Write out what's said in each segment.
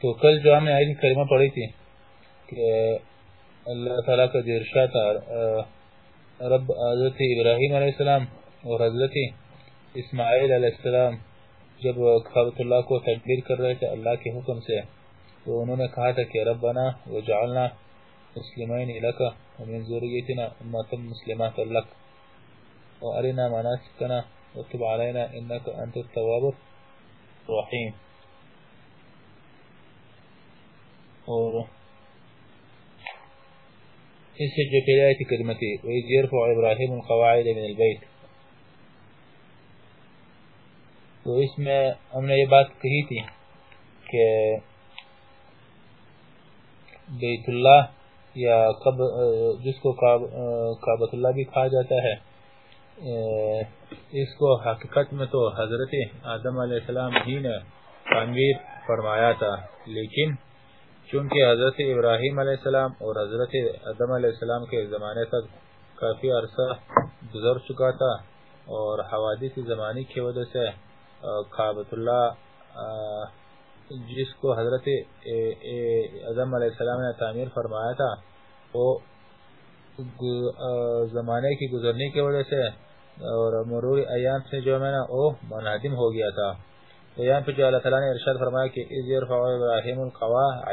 تو کل جو ہم نے آئی کریمہ پڑھی تھی کہ اللہ تعالیٰ کا جو ارشاد تھا رب حضرت ابراہیم علیہ السلام اور حضرت اسماعیل علیہ السلام جب خابت اللہ کو تدبیر کر رہے تھے اللہ کے حکم سے، تو انہوں نے کہا تھا کہ ربنا وجعلنا مسلمین لکا ومن ذریتنا امتا مسلمات لک وارنا مناسکنا وطب علینا انکا انت التواب الرحیم۔ اور اس سے جو پہلے آیت کریمہ تھی وَإِذْ يَرْفُعُ إِبْرَاهِيمُ الْقَوَاعِدَ مِنَ الْبَيْتِ تو اس میں ہم نے یہ بات کہی تھی کہ بیت اللہ یا جس کو کعبت اللہ بھی کھا جاتا ہے اس کو حقیقت میں تو حضرت آدم علیہ السلام ہی نے تعمیر فرمایا تھا، لیکن چونکہ حضرت ابراہیم علیہ السلام اور حضرت عدم علیہ السلام کے زمانے تک کافی عرصہ گزر چکا تھا اور حوادث زمانی کی وجہ سے کعبۃ اللہ جس کو حضرت عدم علیہ السلام نے تعمیر فرمایا تھا، وہ زمانے کی گزرنے کی وجہ سے اور مرور ایام سے جو میں نے، وہ منہدم ہو گیا تھا۔ تو یہاں پہ جو اللہ تعالیٰ نے ارشاد فرمایا کہ از یرفع ابراہیم القوا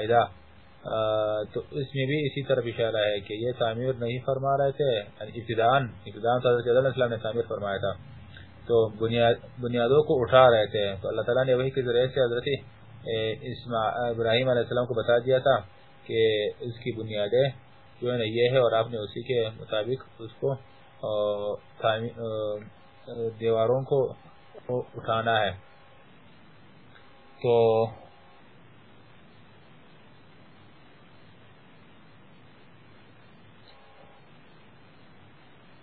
تو اس میں بھی اسی طرف اشارہ ہے کہ یہ تعمیر نہیں فرما رہے تھے یعنی ابتدان ابتدان تو حضرت علیہ السلام نے تعمیر فرمایا تھا۔ تو بنیادوں کو اٹھا رہے تھے۔ تو اللہ تعالیٰ نے وہی کے ذریعے سے حضرت ابراہیم علیہ السلام کو بتا دیا تھا کہ اس کی بنیادیں جو ہے یہ ہے اور آپ نے اسی کے مطابق اس کو دیواروں کو اٹھانا ہے۔ تو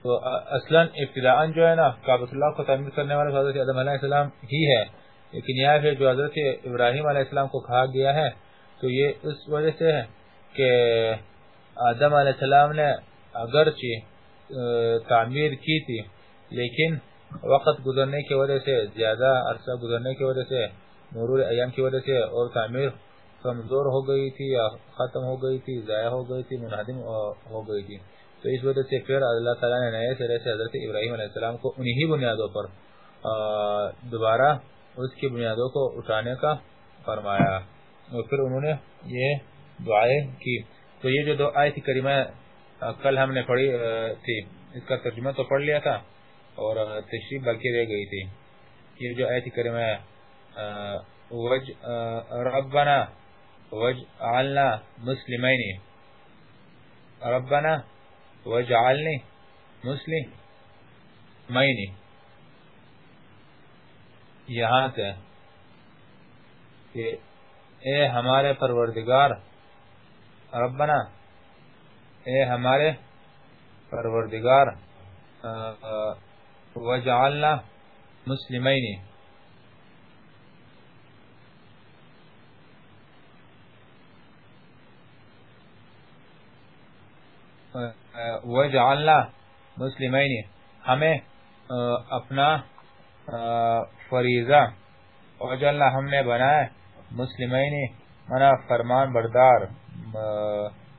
تو اصلا ابتداء جو ہے نا کعبۃ اللہ کو تعمیر کرنے والے حضرت آدم علیہ السلام ہی ہے، لیکن یہاں پہ جو حضرت ابراہیم علیہ السلام کو کہا گیا ہے، تو یہ اس وجہ سے ہے کہ آدم علیہ السلام نے اگرچہ تعمیر کی تھی، لیکن وقت گزرنے کی وجہ سے، زیادہ عرصہ گزرنے کی وجہ سے مرور ایام کی وجہ سے اور تعمیر کمزور ہو گئی تھی یا ختم ہو گئی تھی، ضائع ہو گئی تھی، منہدم ہو گئی تھی۔ تو اس وجہ سے پھر اللہ تعالیٰ نے نئے سرے سے حضرت ابراہیم علیہ السلام کو انہی بنیادوں پر دوبارہ اس کی بنیادوں کو اٹھانے کا فرمایا۔ اور پھر انہوں نے یہ دعائیں کی۔ تو یہ جو دو آیت کریمہ کل ہم نے پڑھی تھی، اس کا ترجمہ تو پڑھ لیا تھا اور تشریف باقی رہ گئی تھی۔ یہ جو آیت کریمہ وج ربنا وجعلنا مسلمین ربنا وجعلنی مسلمین یہاں سے کہ اے ہمارے پروردگار، ربنا، اے ہمارے پروردگار وجعلنا مسلمین وجعلنا مسلمین ہمیں اپنا فریضہ، وجعلنا، ہم نے بنائے مسلمین منا فرمان بردار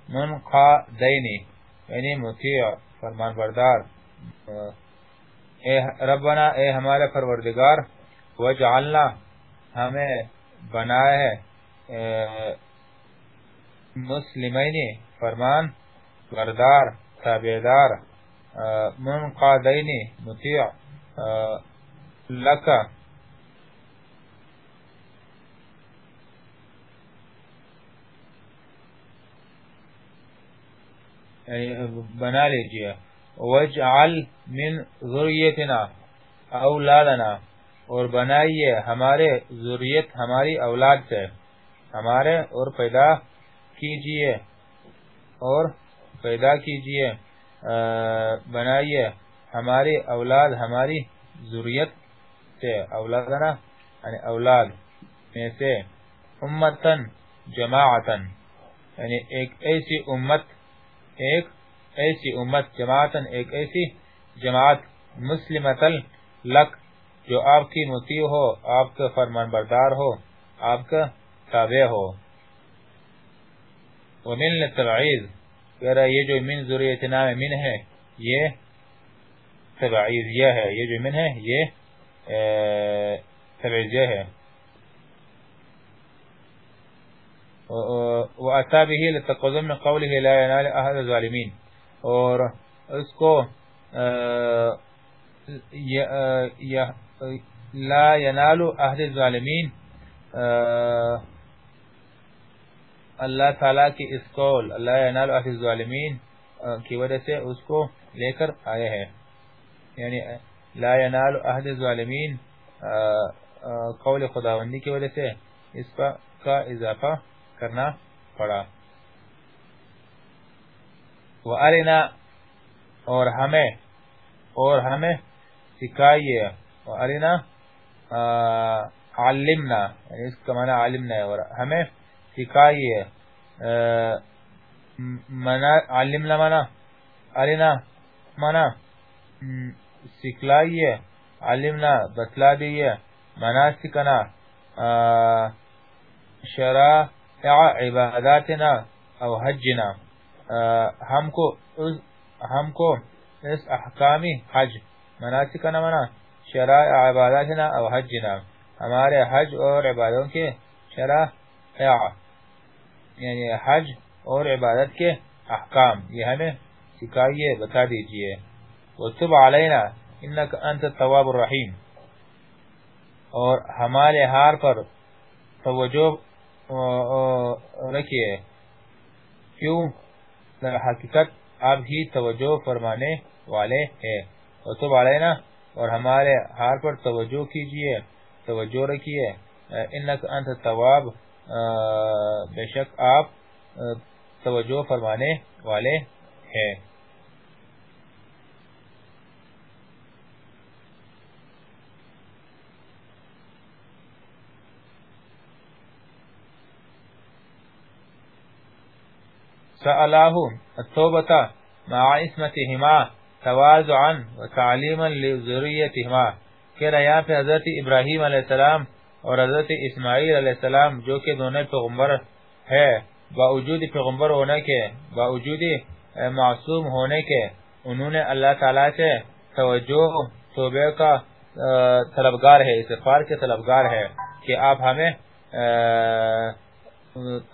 منقادین یعنی مطیع، فرمان بردار اے ربنا، اے ہمارے پروردگار، وجعلنا، ہمیں بنائے ہے مسلمین فرمان بردار تابعدار منقادین، مطیع لکا یعنی بنا لیجیے وجعل من ذریتنا، اولادنا، اور بنائیے ہمارے ذریت، ہماری اولاد سے، ہمارے اور پیدا کیجیے، اور پیدا کیجیے بنائیے ہماری اولاد، ہماری ذریت سے اولادنا یعنی اولاد میں سے امتن جماعتن یعنی ایک ایسی امت، ایک ایسی امت جماعتن، ایک ایسی جماعت مسلمتل لک جو آپ کی مطیع ہو، آپ کا فرمان بردار ہو، آپ کا تابع ہو۔ ومن لتبعیز کہہ رہا ہے، یہ جو من ذریتنا میں من ہے، یہ تبعیزیہ ہے، یہ جو من ہے، یہ تبعیزیہ ہے. وَأَتَى بِهِ لِتَقَضُمْ مِنْ قَوْلِهِ لَا يَنَالِ أَهَدَ الظَّالِمِينَ اور اس کو لا ينال اہد الظالمین اللہ تعالیٰ کی اس قول، اللہ ینال اہد الظالمین کی وجہ سے اس کو لے کر آئے ہیں۔ یعنی لا ینال اہد الظالمین قول خداوندی کی وجہ سے اس کا اضافہ کرنا پڑا۔ وَأَرِنَا، اور ہمیں اور ہمیں سکھائیے۔ وَأَرِنَا عَلِّمْنَا یعنی اس کا معنی عَلِمْنَا ہے۔ اور ہمیں سکھائیے عَلِّمْنَا معنی أَرِنَا معنی سکھلائیے عَلِمْنَا بتلا دیئے مناسکنا شرائع عباداتنا او حجنا ہم کو اس، ہم کو اس احکامی حج مناسک نہ منا، شرائع عباداتنا او حجنا، ہمارے حج اور عبادتوں کے شرائع یعنی حج اور عبادت کے احکام، یہ ہمیں سکھائیے، بتا دیجیے۔ وَتُبْ عَلَيْنَا إِنَّكَ أَنْتَ التَّوَّابُ الرَّحِيمُ۔ اور ہمارے ہار پر توجہ رکھیے۔ کیوں؟ حقیقت آپ ہی توجہ فرمانے والے ہیں۔ تو علینا اور ہمارے ہار پر توجہ کیجیے، توجہ رکھیے۔ انک انت تواب بے شک آپ توجہ فرمانے والے ہیں۔ سألاه التوبة مع اسمتهما توازعا وتعلیما لذریتهما کہ یہاں پہ حضرت ابراہیم علیہ السلام اور حضرت اسماعیل علیہ السلام جو کہ دونوں پیغمبر ہے باوجود پیغمبر ہونے کے، باوجود معصوم ہونے کے، انہوں نے اللہ تعالی سے توجہ، توبہ کا طلبگار ہے، استغفار کے طلبگار ہے کہ آپ ہمیں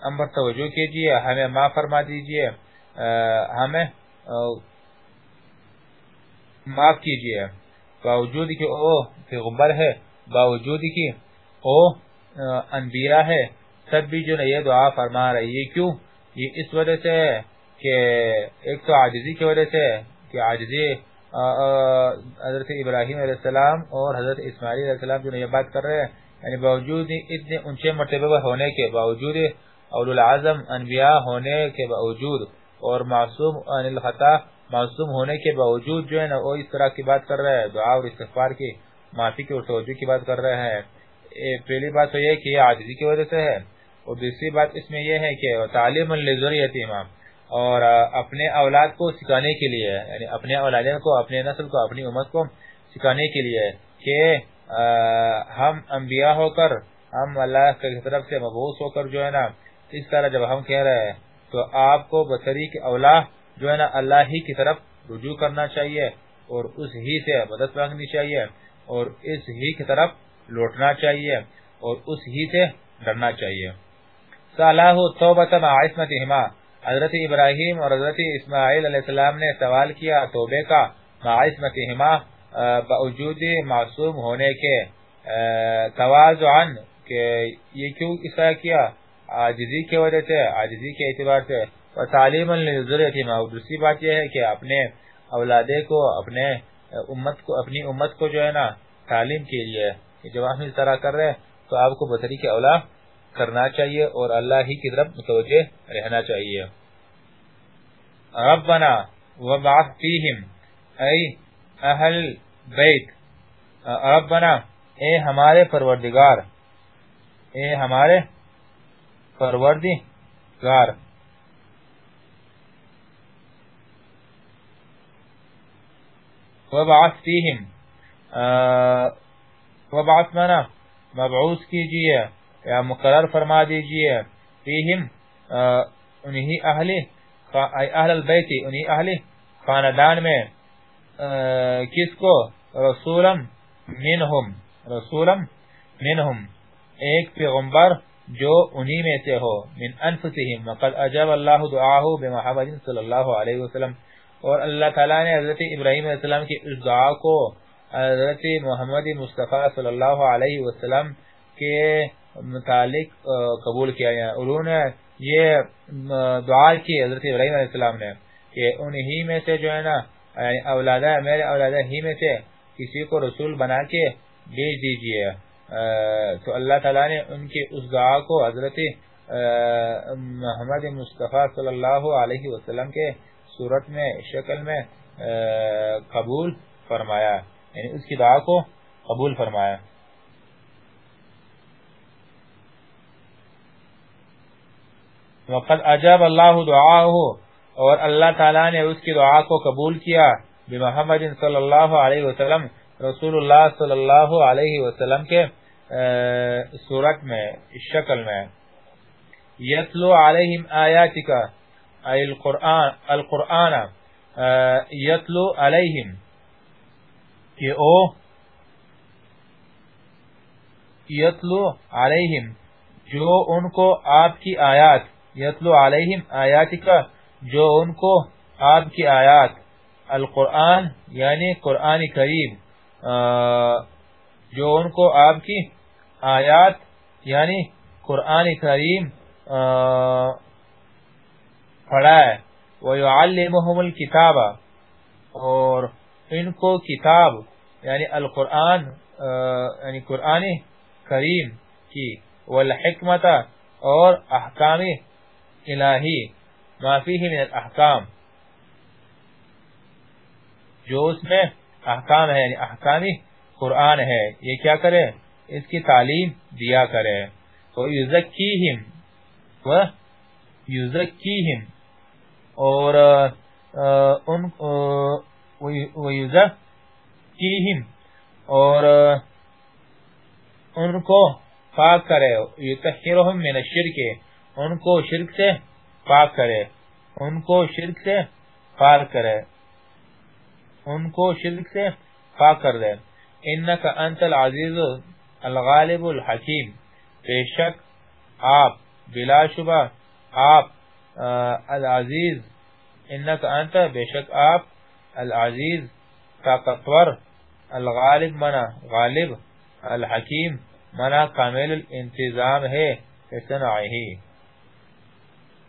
امر توجہ کیجیے، ہمیں معاف فرما دیجیے ہمیں معاف کیجیے۔ باوجود کہ او پیغمبر ہے، باوجود کی او انبیاء ہے تب بھی جو یہ دعا فرما رہی ہے۔ کیوں؟ یہ اس وجہ سے ہے کہ ایک تو عاجزی کی وجہ سے کہ عاجزی حضرت ابراہیم علیہ السلام اور حضرت اسماعیل علیہ السلام جو یہ بات کر رہے ہیں۔ یعنی باوجود اتنے اونچے مرتبہ ہونے کے باوجود اول العظم انبیاء ہونے کے باوجود اور معصوم عن الخطا معصوم ہونے کے باوجود جو ہے نا وہ اس طرح کی بات کر رہے ہیں، دعا اور استغفار کی، معافی کی اور توجہ کی بات کر رہے ہیں۔ پہلی بات تو یہ کہ یہ عاجزی کی وجہ سے ہے اور دوسری بات اس میں یہ ہے کہ تعلیم لذریت امام اور اپنے اولاد کو سکھانے کے لیے یعنی اپنے اولادین کو، اپنے نسل کو، اپنی امت کو سکھانے کے لیے کہ ہم انبیاء ہو کر، ہم اللہ کی طرف سے مبعوث ہو کر جو ہے نا، اس طرح جب ہم کہہ رہے ہیں تو آپ کو بطری کے اولاد جو ہے نا اللہ ہی کی طرف رجوع کرنا چاہیے اور اس ہی سے مدد مانگنی چاہیے اور اس ہی کی طرف لوٹنا چاہیے اور اس ہی سے ڈرنا چاہیے۔ صلاح توبت مع عصمتهما حضرت ابراہیم اور حضرت اسماعیل علیہ السلام نے سوال کیا توبے کا۔ مع عصمتهما باوجود معصوم ہونے کے تواضعا کہ یہ کیوں اس طرح کیا؟ عاجزی کی وجہ سے، عاجزی کے اعتبار سے۔ تعلیم للذریہ دوسری بات یہ ہے کہ اپنے اولادے کو، اپنے امت کو، اپنی امت کو جو ہے نا تعلیم کے لیے جب ہم اس طرح کر رہے ہیں، تو آپ کو بطری کے اولا کرنا چاہیے اور اللہ ہی کی طرف متوجہ رہنا چاہیے۔ ربنا وبعث فیہم ای اہل بیت، ربنا، اے ہمارے پروردگار، اے ہمارے پروردگار۔ وبعث فیہم وبعث منا مبعوث کیجیے یا مقرر فرما دیجیے فیہم انہی اہل اہل البیت، انہی اہل خاندان میں کس کو؟ رسولا منہم رسولا منہم، ایک پیغمبر جو انہی میں سے ہو، من انفسہم، وقد اجاب اللہ دعاہو بمحمد صلی اللہ علیہ وسلم۔ اور اللہ تعالیٰ نے حضرت ابراہیم علیہ السلام کی اس دعا کو حضرت محمد مصطفیٰ صلی اللہ علیہ وسلم کے متعلق قبول کیا گیا۔ انہوں نے یہ دعا کی حضرت ابراہیم علیہ السلام نے کہ انہی میں سے جو ہے نا یعنی اولادہ، میرے اولادہ ہی میں سے کسی کو رسول بنا کے بیچ دیجیے۔ تو اللہ تعالیٰ نے ان کی اس دعا کو حضرت محمد مصطفیٰ صلی اللہ علیہ وسلم کے صورت میں، شکل میں قبول فرمایا۔ یعنی اس کی دعا کو قبول فرمایا۔ وقد اجاب اللہ دعاہو اور اللہ تعالی نے اس کی دعا کو قبول کیا۔ بمحمد صلی اللہ علیہ وسلم، رسول اللہ صلی اللہ علیہ وسلم کے صورت میں، شکل میں۔ یتلو علیہم آیاتکا القرآن القرآن یتلو علیہم۔ کہ او یتلو علیہم، جو ان کو آپ کی آیات، یتلو علیہم آیات کا جو ان کو آپ کی آیات، القرآن یعنی قرآن کریم جو ان کو آپ کی آیات یعنی قرآن کریم پڑھائے۔ وَيُعَلِّمُهُمُ الْكِتَابَ اور ان کو کتاب یعنی القرآن یعنی قرآن کریم کی، والحکمت اور احکام الہی، ما فیہ من الاحکام، جو اس میں احکام ہے یعنی احکامی قرآن ہے، یہ کیا کرے؟ اس کی تعلیم دیا کرے۔ تو یزکیہم و یزکیہم، اور ان ویزکیہم اور ان کو پاک کرے یتحرہم من الشرک، ان کو شرک سے پاک کرے، ان کو شرک سے پاک کرے، ان کو شرک سے پاک کر دے۔ انکا انت العزیز الغالب الحکیم، بے شک آپ، بلا شبہ آپ العزیز، انکا انت بے شک آپ العزیز، طاقتور، الغالب منا، غالب، الحکیم، منا کامل الانتظام ہے ہی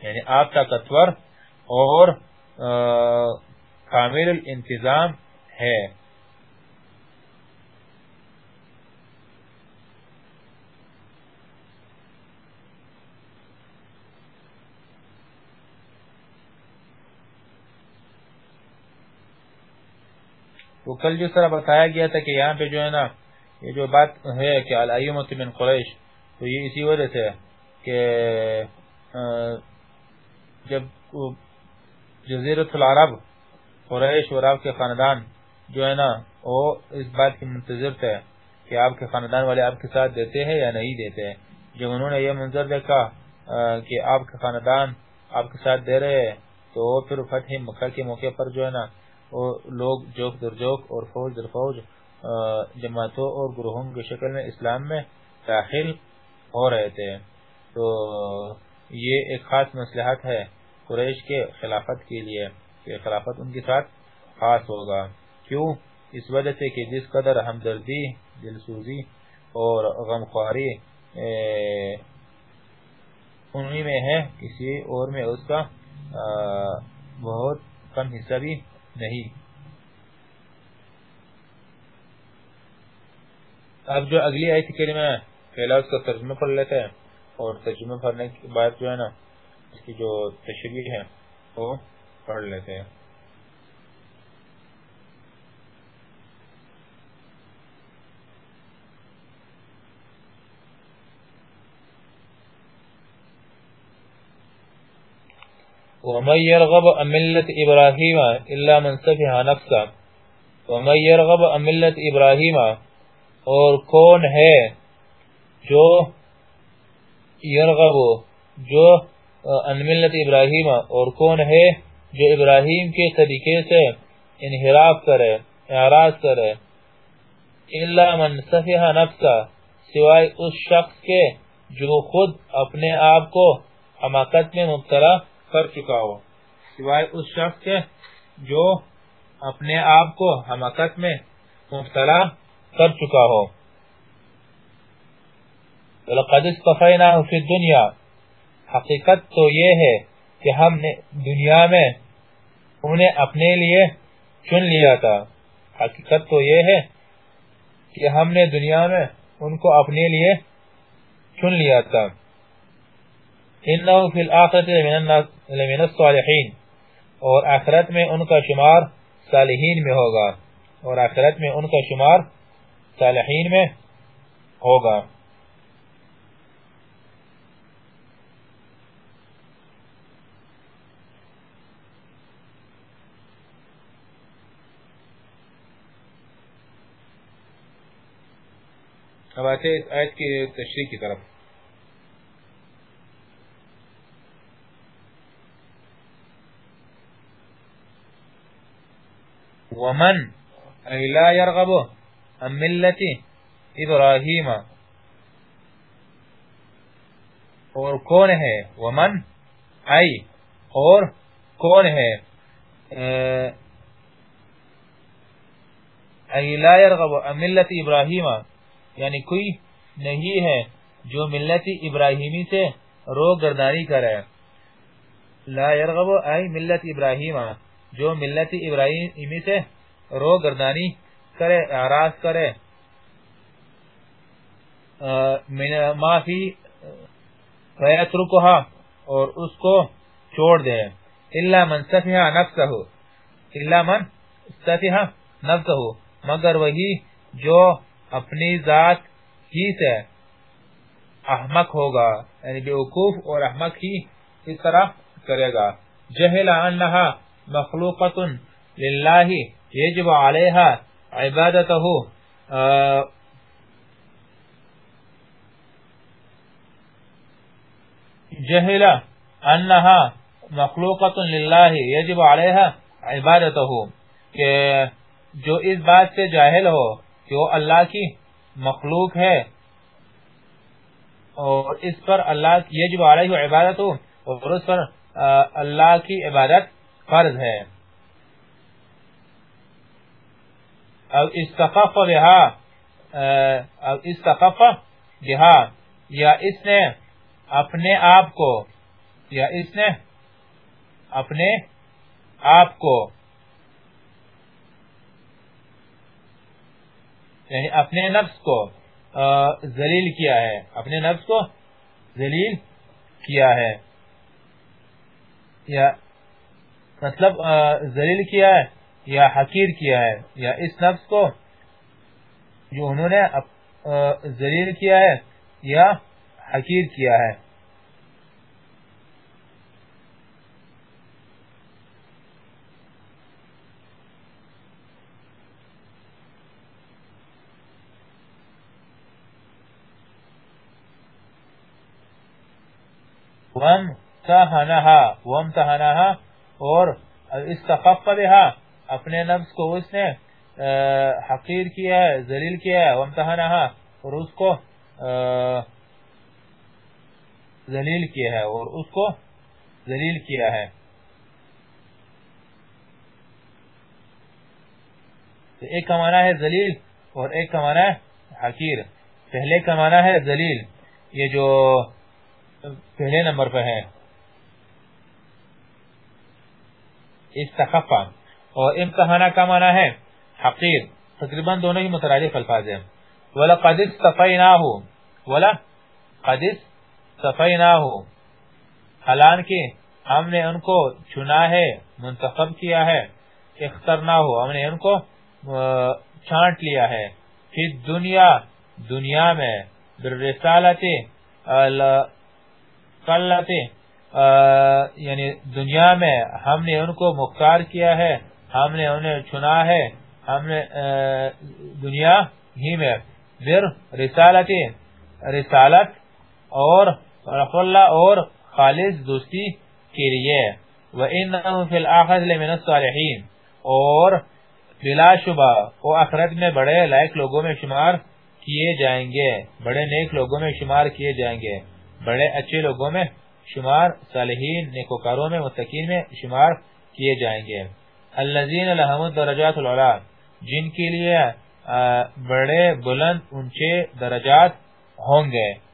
یعنی آپ طاقتور اور کامل الانتظام ہے۔ تو کل جو طرح بتایا گیا تھا کہ یہاں پہ جو ہے نا، یہ جو بات ہے کہ الائمت من قریش، تو یہ اسی وجہ سے کہ جب جزیرت العرب، قریش اور آپ کے خاندان جو ہے نا، وہ اس بات کی منتظر تھے کہ آپ کے خاندان والے آپ کے ساتھ دیتے ہیں یا نہیں دیتے ہیں۔ جب انہوں نے یہ منظر دیکھا کہ آپ کے خاندان آپ کے ساتھ دے رہے ہیں، تو پھر فتح مکہ کے موقع پر جو ہے نا وہ لوگ جوک در جوک اور فوج در فوج جماعتوں اور گروہوں کی شکل میں اسلام میں داخل ہو رہے تھے۔ تو یہ ایک خاص مسلحت ہے قریش کے خلافت کے لیے کہ خلافت ان کے ساتھ خاص ہوگا۔ کیوں؟ اس وجہ سے کہ جس قدر ہمدردی، دلسوزی اور غمخواری انہی میں ہے، کسی اور میں اس کا بہت کم حصہ بھی نہیں۔ اب جو اگلی آیت کریمہ ہے پہلا اس کا ترجمہ پڑھ لیتے ہیں اور ترجمہ پڑھنے کے بعد جو ہے نا اس کی جو تشریح ہے وہ پڑھ لیتے ہیں۔ ومن يرغب عن ملة إبراهيم إلا من سفه نفسه ومن يرغب عن ملة إبراهيم اور کون ہے جو یرغب جو ان ملت ابراہیم اور کون ہے جو ابراہیم کے طریقے سے انحراف کرے، اعراض کرے؟ الا من سفہ نفسا سوائے اس شخص کے جو خود اپنے آپ کو حماقت میں مبتلا کر چکا ہو۔ سوائے اس شخص کے جو اپنے آپ کو حماقت میں مبتلا کر چکا ہو۔ لقد اصطفیناہ فی الدنیا حقیقت تو یہ ہے کہ ہم نے دنیا میں انہیں اپنے لیے چن لیا تھا۔ حقیقت تو یہ ہے کہ ہم نے دنیا میں ان کو اپنے لیے چن لیا تھا۔ انہو فی الاخرت لمن الصالحین۔ اور آخرت میں ان کا شمار صالحین میں ہوگا۔ اور آخرت میں ان کا شمار صالحین میں ہوگا۔ اب آتے اس آیت کی تشریح کی طرف۔ ومن ای لا يرغب، عن ملت ابراہیم اور کون ہے؟ ومن ای اور کون ہے؟ ای لا يرغب، عن ملت ابراہیم یعنی کوئی نہیں ہے جو ملت ابراہیمی سے رو گردانی کرے. لا يرغب ای ملت ابراہیم جو ملت ابراہیمی سے رو گردانی کرے، اعراض کرے ما فی اور اس کو چھوڑ دے۔ الا من سفہ نفسہ الا من سفہ نفسہ مگر وہی جو اپنی ذات ہی سے احمق ہوگا یعنی بے اور احمق ہی اس طرح کرے گا۔ جہل انہا مخلوقت للہ یجب علیہا عبادتہ جہل انہا مخلوقت للہ یجب علیہ عبادتہ کہ جو اس بات سے جاہل ہو کہ وہ اللہ کی مخلوق ہے اور اس پر اللہ یجب علیہ عبادت اور اس پر اللہ کی عبادت فرض ہے۔ اب استخف بہا اب استخف بہا یا اس نے اپنے آپ کو، یا اس نے اپنے آپ کو یعنی اپنے نفس کو ذلیل کیا ہے۔ اپنے نفس کو ذلیل کیا ہے۔ یا مطلب ذلیل کیا ہے یا حقیر کیا ہے، یا اس نفس کو جو انہوں نے ذلیل کیا ہے یا حقیر کیا ہے۔ وَمْتَحَنَهَا اور استخف بها اپنے نفس کو اس نے حقیر کیا ہے، ذلیل کیا ہے وَمْتَحَنَهَا اور اس کو ذلیل کیا ہے، اور اس کو ذلیل کیا ہے۔ ایک کا معنی ہے ذلیل اور ایک کا معنی ہے حقیر۔ پہلے کا معنی ہے ذلیل۔ یہ جو پہلے نمبر پہ ہے۔ استخفا اور امتحانہ کا معنی ہے حقیر. تقریباً دونوں ہی مترادف الفاظ ہیں. ولا قد وَلَقَدِ اسْتَفَيْنَاهُ وَلَقَدِ اسْتَفَيْنَاهُ حالانکہ ہم نے ان کو چنا ہے، منتخب کیا ہے. اخترناہو. ہم نے ان کو چھانٹ لیا ہے. پھر دنیا دنیا میں. بالرسالت یعنی دنیا میں ہم نے ان کو مختار کیا ہے، ہم نے انہیں چنا ہے، ہم نے دنیا ہی میں پھر رسالت رسالت اور اللہ اور خالص دوستی کے لیے۔ وَإِنَّهُ فِي الْآخَرِ لَمِنَ الصَّالِحِينَ۔ اور بلا شبہ وہ اخرت میں بڑے لائق لوگوں میں شمار کیے جائیں گے، بڑے نیک لوگوں میں شمار کیے جائیں گے، بڑے اچھے لوگوں میں شمار صالحین، نیکوکاروں میں، متقین میں شمار کیے جائیں گے۔ الذین لهم درجات العلا، جن کے لیے بڑے بلند، اونچے درجات ہوں گے۔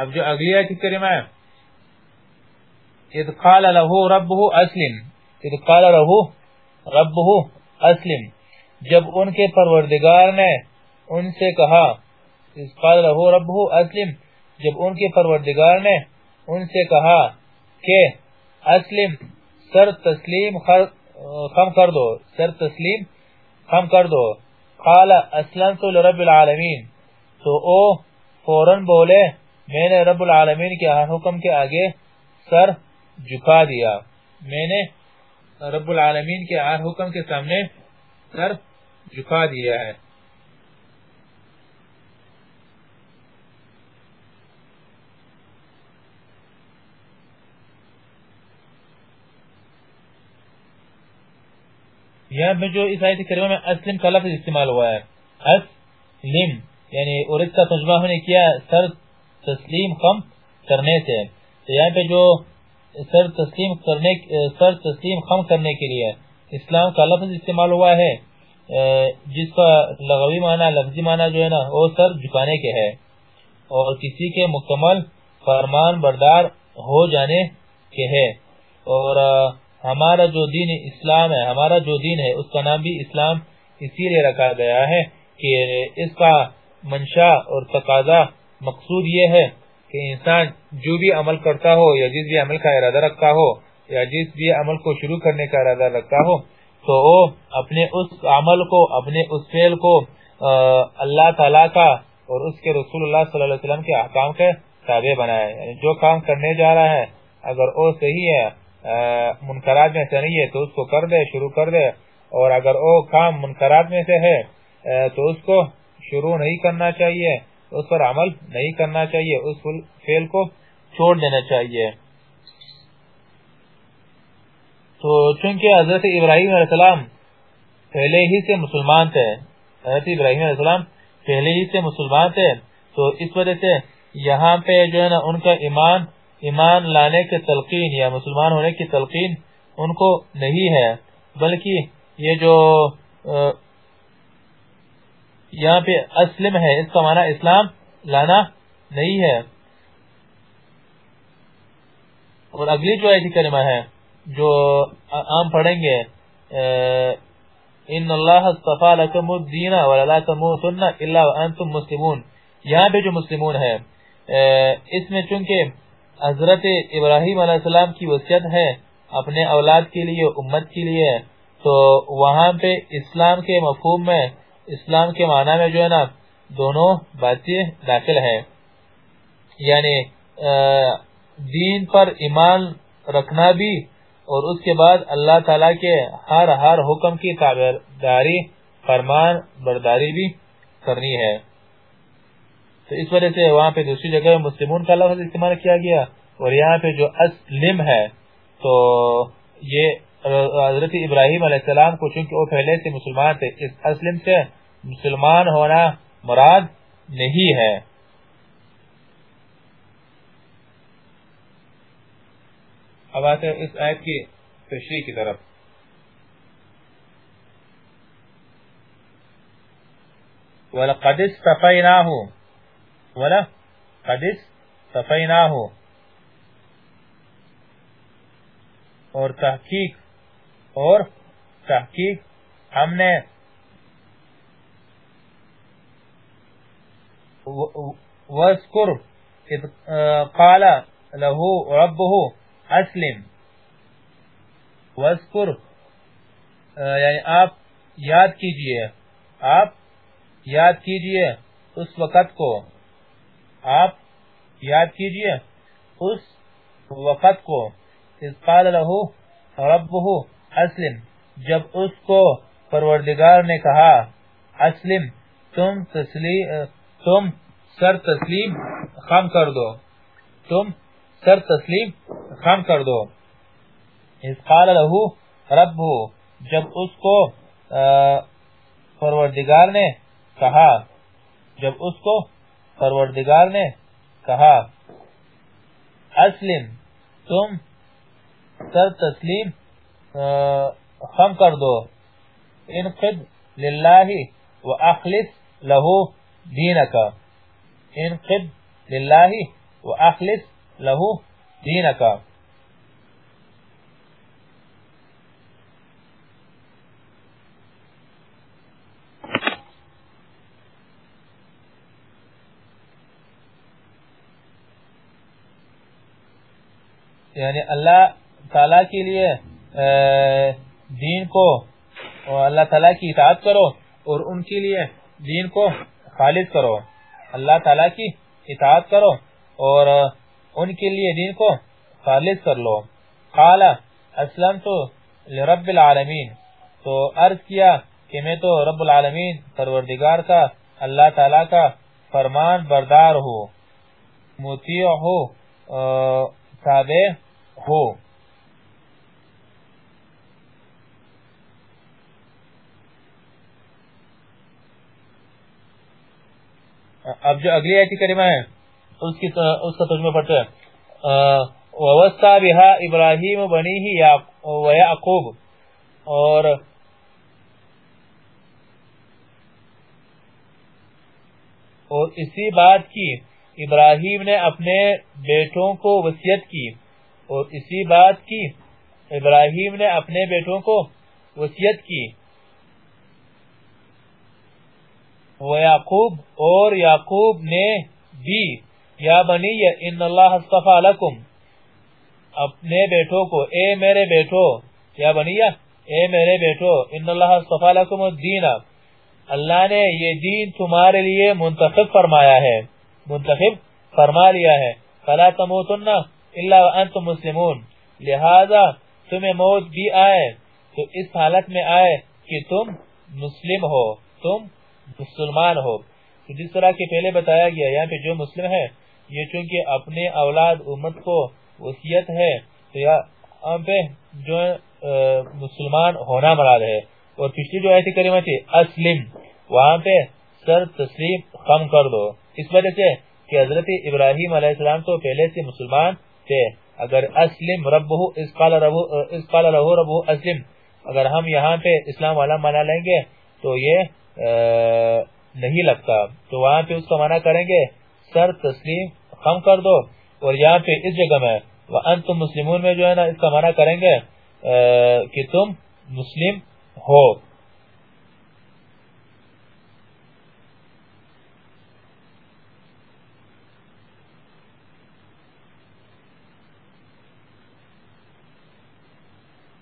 اب جو اگلی آیت کریمہ ہے، اذ قال له ربه اسلم اذ قال له ربه اسلم جب ان کے پروردگار نے ان سے کہا، اذ قال له ربه اسلم جب ان کے پروردگار نے ان سے کہا کہ اسلم سر تسلیم خم کر دو، سر تسلیم خم کر دو۔ قال اسلمت لرب العالمین تو او فوراں بولے میں نے رب العالمین کے حکم کے آگے سر جھکا دیا۔ میں نے رب العالمین کے حکم کے سامنے سر جھکا دیا ہے۔ یہاں پہ جو اس آیت کریمہ میں اسلم کا لفظ استعمال ہوا ہے، اسلم یعنی اور اس کا ترجمہ ہونے کیا سر تسلیم خم کرنے سے۔ تو یہاں پہ جو سر تسلیم کرنے، سر تسلیم خم کرنے کے لیے اسلام کا لفظ استعمال ہوا ہے، جس کا لغوی معنی، لفظی معنی جو ہے نا، وہ سر جھکانے کے ہے۔ اور کسی کے مکمل فرمان بردار ہو جانے کے ہے۔ اور ہمارا جو دین اسلام ہے، ہمارا جو دین ہے، اس کا نام بھی اسلام اسی لیے رکھا گیا ہے کہ اس کا منشا اور تقاضا مقصود یہ ہے کہ انسان جو بھی عمل کرتا ہو یا جس بھی عمل کا ارادہ رکھتا ہو یا جس بھی عمل کو شروع کرنے کا ارادہ رکھتا ہو، تو وہ اپنے اس عمل کو، اپنے اس فعل کو اللہ تعالی کا اور اس کے رسول اللہ صلی اللہ علیہ وسلم کے احکام کے تابع بنائے یعنی جو کام کرنے جا رہا ہے، اگر وہ صحیح ہے منکرات میں سے نہیں ہے تو اس کو کر دے، شروع کر دے۔ اور اگر وہ کام منکرات میں سے ہے تو اس کو شروع نہیں کرنا چاہیے۔ اس پر عمل نہیں کرنا چاہیے، اس فعل کو چھوڑ دینا چاہیے۔ تو چونکہ حضرت ابراہیم علیہ السلام پہلے ہی سے مسلمان تھے، حضرت ابراہیم علیہ السلام پہلے ہی سے مسلمان تھے، تو اس وجہ سے یہاں پہ جو ہے نا ان کا ایمان ایمان لانے کے تلقین یا مسلمان ہونے کی تلقین ان کو نہیں ہے، بلکہ یہ جو یہاں پہ اسلم ہے، اس کا معنی اسلام لانا نہیں ہے۔ اور اگلی جو ایسی کلمہ ہے، جو عام پڑھیں گے ان اللہ اصطفى لكم الدين ولا تموتن الا وانتم مسلمون یہاں پہ جو مسلمون ہے اس میں چونکہ حضرت ابراہیم علیہ السلام کی وصیت ہے اپنے اولاد کے لیے، امت کے لیے، تو وہاں پہ اسلام کے مفہوم میں اسلام کے معنی میں جو ہے نا، دونوں باتیں داخل ہے یعنی دین پر ایمان رکھنا بھی اور اس کے بعد اللہ تعالی کے ہر ہر حکم کی تابعداری، فرمان، برداری بھی کرنی ہے۔ تو اس وجہ سے وہاں پہ دوسری جگہ مسلمون کا لفظ استعمال کیا گیا اور یہاں پہ جو اسلم ہے، تو یہ حضرت ابراہیم علیہ السلام کو چونکہ وہ پہلے سے مسلمان تھے، اس اسلم سے مسلمان ہونا مراد نہیں ہے۔ اب آتے ہیں اس آیت کی تشریح کی طرف۔ وَلَقَدِ اسْتَفَيْنَاهُ وَلَقَدِ اسْتَفَيْنَاهُ اور تحقیق اور تحقیق ہم نے وَاسْكُرْ قَالَ لَهُ رَبُّهُ اسلم وذکر یعنی آپ یاد کیجیے، آپ یاد کیجیے اس وقت کو، آپ یاد کیجیے اس وقت کو اس قال له ربه اسلم جب اس کو پروردگار نے کہا اسلم تم تسلیم تم سر تسلیم خم کر دو۔ تم سر تسلیم خام کر دو۔ اس قال له رب جب اس کو پروردگار نے کہا، جب اس کو پروردگار نے کہا، اسلم، تم سر تسلیم خم کر دو۔ انقد للہ و اخلص له دینک. انقد للہ و اخلص لہو یعنی اللہ تعالی کے لیے دین کو اللہ تعالی کی اطاعت کرو، اور ان کے لیے دین کو خالص کرو، اللہ تعالی کی اطاعت کرو اور ان کے لیے دین کو خالص کر لو۔ قال اسلم تو رب العالمین۔ تو عرض کیا کہ میں تو رب العالمین، پروردگار کا، اللہ تعالی کا فرمان بردار ہو مطیع ہو تابع ہو۔ اب جو اگلی آیت کریمہ ہے، اس کی اس کا ترجمہ پڑھتے ہیں ووسا بها ابراہیم بنی ہی یعقوب اور اور اسی بات کی، ابراہیم نے اپنے بیٹوں کو وصیت کی۔ اور اسی بات کی، ابراہیم نے اپنے بیٹوں کو وصیت کی۔ وہ یعقوب اور یعقوب نے بھی، یا بنی ان اللہ اصطفى لکم، اپنے بیٹوں کو، اے میرے بیٹو یا بنی اے میرے بیٹو ان اللہ اصطفى لکم الدین، اللہ نے یہ دین تمہارے لیے منتخب فرمایا ہے، منتخب فرما لیا ہے۔ فلا تموتن الا وانتم مسلمون۔ لہذا تمہیں موت بھی آئے، تو اس حالت میں آئے کہ تم مسلم ہو، تم مسلمان ہو۔ جس طرح کے پہلے بتایا گیا، یہاں پہ جو مسلم ہے یہ چونکہ اپنے اولاد، امت کو وصیت ہے، تو یہاں پہ جو مسلمان ہونا مراد ہے۔ اور پچھلی جو ایسی کریمہ تھی، اسلم، وہاں پہ سر تسلیم خم کر دو۔ اس وجہ سے کہ حضرت ابراہیم علیہ السلام تو پہلے سے مسلمان تھے۔ اگر اسلم ربہ اس قال رہو ربہ اسلم۔ اگر ہم یہاں پہ اسلام والا مانا لیں گے، تو یہ نہیں لگتا۔ تو وہاں پہ اس کا معنی کریں گے، سر تسلیم خم کر دو۔ اور یہاں پہ اس جگہ میں وَأَنْتُمْ مسلمون میں جو ہے نا، اس کا معنی کریں گے کہ تم مسلم ہو۔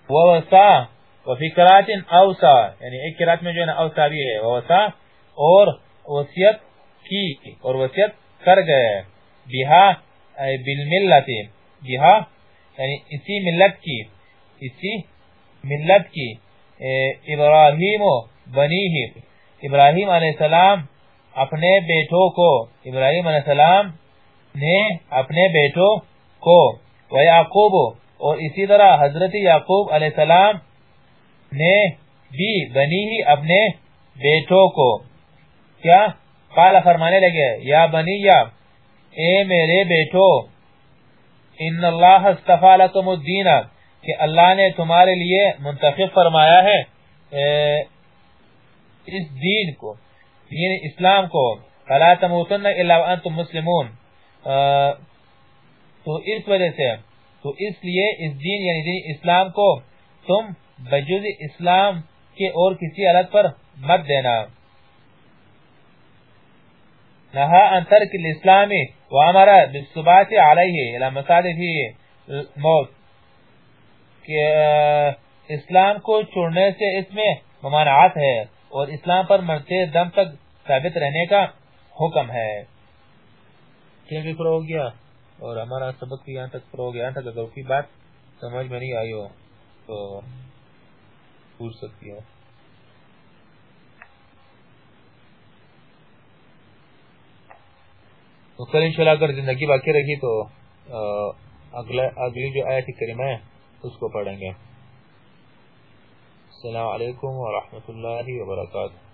ووسا وفی قرات اوسا یعنی ایک قرات میں جو ہے نا اوسا بھی ہے ووسا اور وصیت کی اور وصیت کر گئے بیہا بالملت بیہا یعنی اسی ملت کی اسی ملت کی ابراہیم و بنیہ ابراہیم علیہ السلام اپنے بیٹوں کو ابراہیم علیہ السلام نے اپنے بیٹوں کو ویعقوب اور اسی طرح حضرت یعقوب علیہ السلام نے بھی بنی ہی اپنے بیٹوں کو۔ کیا؟ قال فرمانے لگے، یا بنی، یا۔ اے میرے بیٹو، ان اللہ استفا لکم الدین، کہ اللہ نے تمہارے لیے منتخب فرمایا ہے اس دین کو، دین اسلام کو۔ فلا تموتن الا وانتم مسلمون۔ تو اس وجہ سے، تو اس لیے اس دین یعنی دین اسلام کو تم بجز اسلام کے اور کسی علت پر مت دینا۔ نہا ان ترک الاسلام وامر بالثبات علیہ الى مصادف موت۔ کہ اسلام کو چھوڑنے سے اس میں ممانعات ہے اور اسلام پر مرتے دم تک ثابت رہنے کا حکم ہے۔ کیا بھی ہو گیا؟ اور ہمارا سبق بھی یہاں تک پرو گیا۔ تک اگر کوئی بات سمجھ میں نہیں آئی ہو۔ تو پوچھ سکتی ہیں۔ تو کل انشاءاللہ اگر زندگی باقی رہی تو اگلی جو آیت کریمہ ہے، اس کو پڑھیں گے۔ السلام علیکم ورحمۃ اللہ وبرکاتہ۔